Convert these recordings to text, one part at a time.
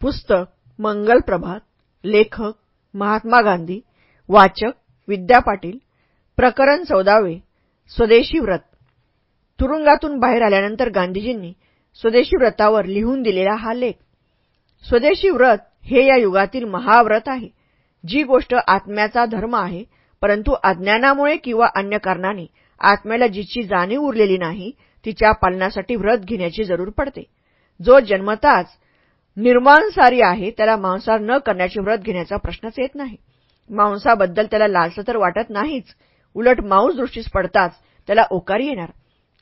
पुस्तक मंगल प्रभात लेखक महात्मा गांधी वाचक विद्या पाटील प्रकरण चौदावे स्वदेशी व्रत. तुरुंगातून बाहेर आल्यानंतर गांधीजींनी स्वदेशी व्रतावर लिहून दिलेला हा लेख. स्वदेशी व्रत हे या युगातील महाव्रत आहे जी गोष्ट आत्म्याचा धर्म आहे परंतु अज्ञानामुळे किंवा अन्य कारणाने आत्म्याला जिची जाणीव उरलेली नाही तिच्या पालनासाठी व्रत घेण्याची जरूर पडते. जो जन्मताच निर्मांसारी आहे त्याला मांसाहार न करण्याचे व्रत घेण्याचा प्रश्नच येत नाही. मांसाबद्दल त्याला लालसा तर वाटत नाहीच. उलट मांस दृष्टीस पडताच त्याला ओकारी येणार.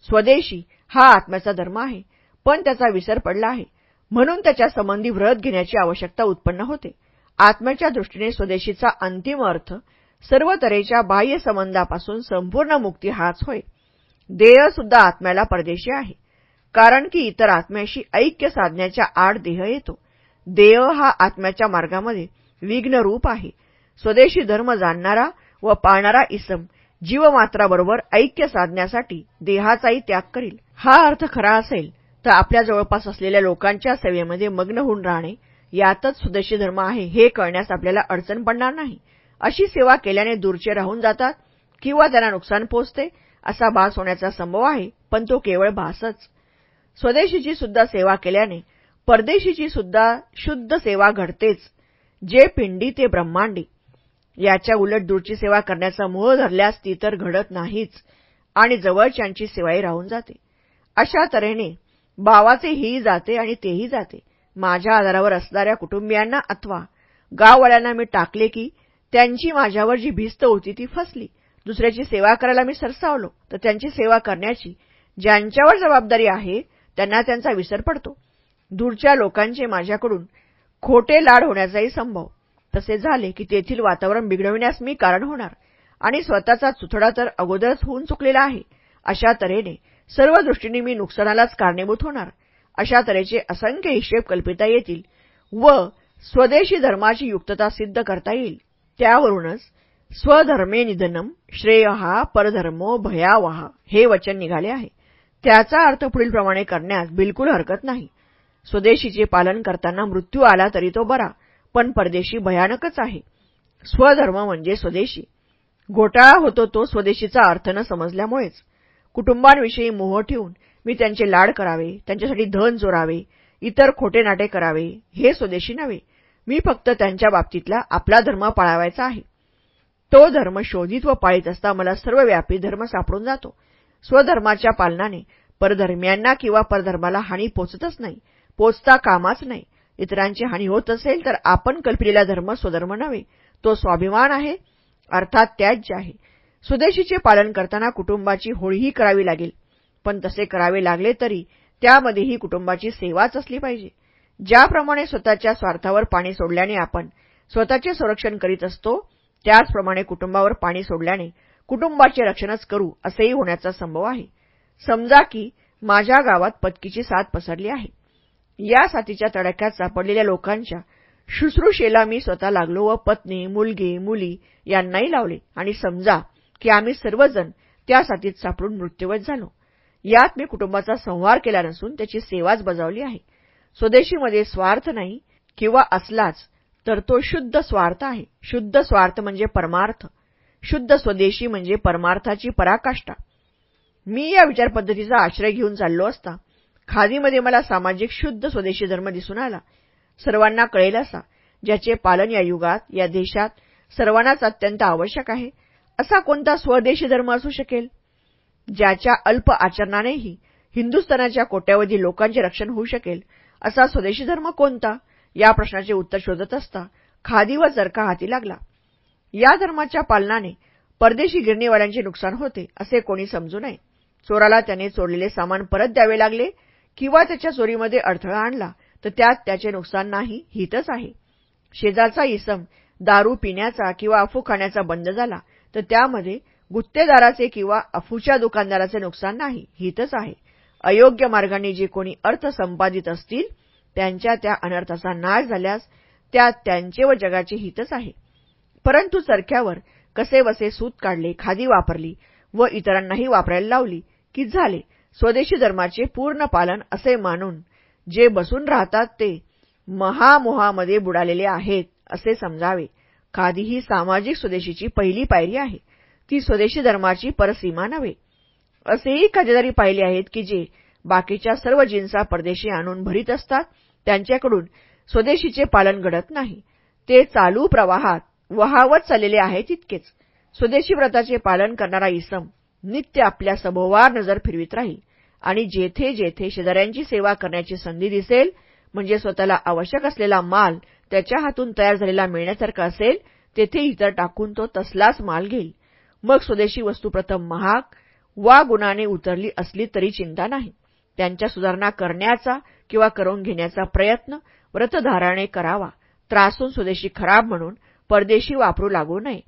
स्वदेशी हा आत्म्याचा धर्म आहे पण त्याचा विसर पडला आहे. म्हणून त्याच्या संबंधी व्रत घेण्याची आवश्यकता उत्पन्न होते. आत्म्याच्या दृष्टीने स्वदेशीचा अंतिम अर्थ सर्व तऱ्हेच्या बाह्य संबंधापासून संपूर्ण मुक्ती हाच होय. देह सुद्धा आत्म्याला परदेशी आहे. कारण की इतर आत्म्याशी ऐक्य साधण्याच्या आड देह येतो. देह हा आत्म्याच्या मार्गामध्ये विघ्नरूप आहे. स्वदेशी धर्म जाणणारा व पाळणारा इसम जीवमात्राबरोबर ऐक्य साधण्यासाठी देहाचाही त्याग करील. हा अर्थ खरा असेल तर आपल्या जवळपास असलेल्या लोकांच्या सेवेमध्ये मग्न होऊन राहणे यातच स्वदेशी धर्म आहे हे कळण्यास आपल्याला अडचण पडणार नाही. अशी सेवा केल्याने दूरचे राहून जातात किंवा त्यांना नुकसान पोचते असा भास होण्याचा संभव आहे पण तो केवळ भासच. स्वदेशीची सुद्धा सेवा केल्याने परदेशीची सुद्धा शुद्ध सेवा घडतेच जे पिंडी ते ब्रह्मांडी. याच्या उलट दूरची सेवा करण्याचा मूळ धरल्यास ती तर घडत नाहीच आणि जवळच्यांची सेवाही राहून जाते. अशा तऱ्हेने बावाचे ही जाते आणि तेही जाते. माझ्या आधारावर असणाऱ्या कुटुंबियांना अथवा गाववाल्यांना मी टाकले की त्यांची माझ्यावर जी भिस्त होती ती फसली. दुसऱ्याची सेवा करायला मी सरसावलो. तर त्यांची सेवा करण्याची ज्यांच्यावर जबाबदारी आहे त्यांना त्यांचा विसर पडतो. दूरच्या लोकांचे माझ्याकडून खोटे लाड होण्याचाही संभव. तसे झाले की तेथील वातावरण बिघडविण्यास मी कारण होणार आणि स्वतःचा चुथडा तर अगोदरच होऊन चुकलेला आहे. अशा तऱ्हेने सर्व दृष्टीने मी नुकसानालाच कारणीभूत होणार. अशा तऱ्हेचे असंख्य हिशेब कल्पिता येतील व स्वदेशी धर्माची युक्तता सिद्ध करता येईल. त्यावरूनच स्वधर्मे निधनम श्रेय हा परधर्मो भयावहा हे वचन निघाले आहे. त्याचा अर्थ पुढीलप्रमाणे करण्यास बिलकुल हरकत नाही. स्वदेशीचे पालन करताना मृत्यू आला तरी तो बरा पण परदेशी भयानकच आहे. स्वधर्म म्हणजे स्वदेशी. घोटाळा होतो तो स्वदेशीचा अर्थ न समजल्यामुळेच. कुटुंबांविषयी मोह ठेवून मी त्यांचे लाड करावे त्यांच्यासाठी धन चोरावे इतर खोटे नाटे करावे हे स्वदेशी नव्हे. मी फक्त त्यांच्या बाबतीतला आपला धर्म पाळावायचा आहे. तो धर्म शोधित व पाळीत असता मला सर्वव्यापी धर्म सापडून जातो. स्वधर्माच्या पालनाने. परधर्मियांना किंवा परधर्माला हानी पोचतच नाही. पोचता कामाच नाही. इतरांची हानी होत असेल तर आपण कल्पलेला धर्म स्वधर्म नव्हे. तो स्वाभिमान आहे. अर्थात त्याज्य आहे. स्वदेशीचे पालन करताना कुटुंबाची होळीही करावी लागेल. पण तसे करावे लागले तरी त्यामध्येही कुटुंबाची सेवाच असली पाहिजे. ज्याप्रमाणे स्वतःच्या स्वार्थावर पाणी सोडल्याने आपण स्वतःचे संरक्षण करीत असतो त्याचप्रमाणे कुटुंबावर पाणी सोडल्याने कुटुंबाचे रक्षणच करू असेही होण्याचा संभव आहे. समजा की माझ्या गावात पत्कीची साथ पसरली आहे. या साथीच्या तडाख्यात सापडलेल्या लोकांच्या शुश्रूषेला मी स्वतः लागलो व पत्नी मुलगी मुली यांनाही लावले आणि समजा की आम्ही सर्वजण त्या साथीत सापडून मृत्यूवत झालो. यात मी कुटुंबाचा संहार केला नसून त्याची सेवाच बजावली आहे. स्वदेशीमध्ये स्वार्थ नाही किंवा असलाच तर तो शुद्ध स्वार्थ आहे. शुद्ध स्वार्थ म्हणजे परमार्थ. शुद्ध स्वदेशी म्हणजे परमार्थाची पराकाष्ठा. मी या विचारपद्धतीचा आश्रय घेऊन चाललो असता खादीमध्ये मला सामाजिक शुद्ध स्वदेशी धर्म दिसून आला. सर्वांना कळेल असा ज्याचे पालन या युगात या देशात सर्वांनाच अत्यंत आवश्यक आहे असा कोणता स्वदेशी धर्म असू शकेल? ज्याच्या अल्प आचरणानेही हिंदुस्थानाच्या कोट्यावधी लोकांचे रक्षण होऊ शकेल असा स्वदेशी धर्म कोणता? या प्रश्नाचे उत्तर शोधत असता खादी व चरखा हाती लागला. या धर्माच्या पालनाने परदेशी गिरणीवाल्यांचे नुकसान होते असे कोणी समजू नये. चोराला त्याने चोरलेले सामान परत द्यावे लागले किंवा त्याच्या चोरीमध्ये अडथळा आणला तर त्यात त्याचे नुकसान नाही हितच आहे. शेजारचा इसम दारू पिण्याचा किंवा अफू खाण्याचा बंद झाला तर त्यामध्ये गुत्तेदाराचे किंवा अफूच्या दुकानदाराचे नुकसान नाही हितच आहे. अयोग्य मार्गाने जे कोणी अर्थ संपादित असतील त्यांच्या त्या अनर्थाचा नाश झाल्यास त्यात त्यांचे व जगाचे हितच आहे. परंतु चरख्यावर कसे वसे सूत काढले खादी वापरली व इतरांनाही वापरायला लावली की झाले. स्वदेशी धर्माचे पूर्ण पालन असे मानून जे बसून राहतात ते महामोहामध्ये बुडालेले आहेत असे समजावे. खादी ही सामाजिक स्वदेशीची पहिली पायरी आहे. ती स्वदेशी धर्माची परसीमा नव्हे. असेही खातेदारी पाहिले आहेत की जे बाकीच्या सर्व जिन्सा परदेशी आणून भरीत असतात त्यांच्याकडून स्वदेशीचे पालन घडत नाही. ते चालू प्रवाहात वहावत चाललेले आहे तितकेच. स्वदेशी व्रताचे पालन करणारा इसम नित्य आपल्या सभोवार नजर फिरवित राहील. आणि जेथे जेथे शेजाऱ्यांची सेवा करण्याची संधी दिसेल म्हणजे स्वतःला आवश्यक असलेला माल त्याच्या हातून तयार झालेला मिळण्यासारखा असेल तेथे इतर टाकून तो तसलाच माल घेईल. मग स्वदेशी वस्तू प्रथम महाग वा गुणाने उतरली असली तरी चिंता नाही. त्यांच्या सुधारणा करण्याचा किंवा करून घेण्याचा प्रयत्न व्रतधाराने करावा. त्रासून स्वदेशी खराब म्हणून परदेशी वापरू लागू नये.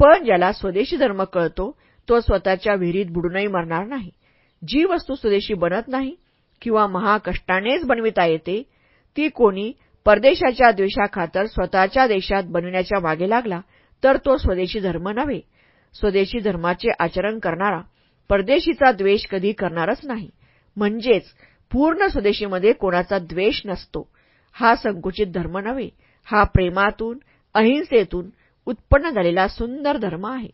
पण ज्याला स्वदेशी धर्म कळतो तो स्वतःच्या विहिरीत बुडूनही मरणार नाही. जी वस्तू स्वदेशी बनत नाही किंवा महाकष्टानेच बनविता येते ती कोणी परदेशाच्या द्वेषाखातर स्वतःच्या देशात बनविण्याच्या मागे लागला तर तो स्वदेशी धर्म नव्हे. स्वदेशी धर्माचे आचरण करणारा परदेशीचा द्वेष कधी करणारच नाही. म्हणजेच पूर्ण स्वदेशीमध्ये कोणाचा द्वेष नसतो. हा संकुचित धर्म नव्हे. हा प्रेमातून अहिंसेतून उत्पन्न झालेला सुंदर धर्म आहे.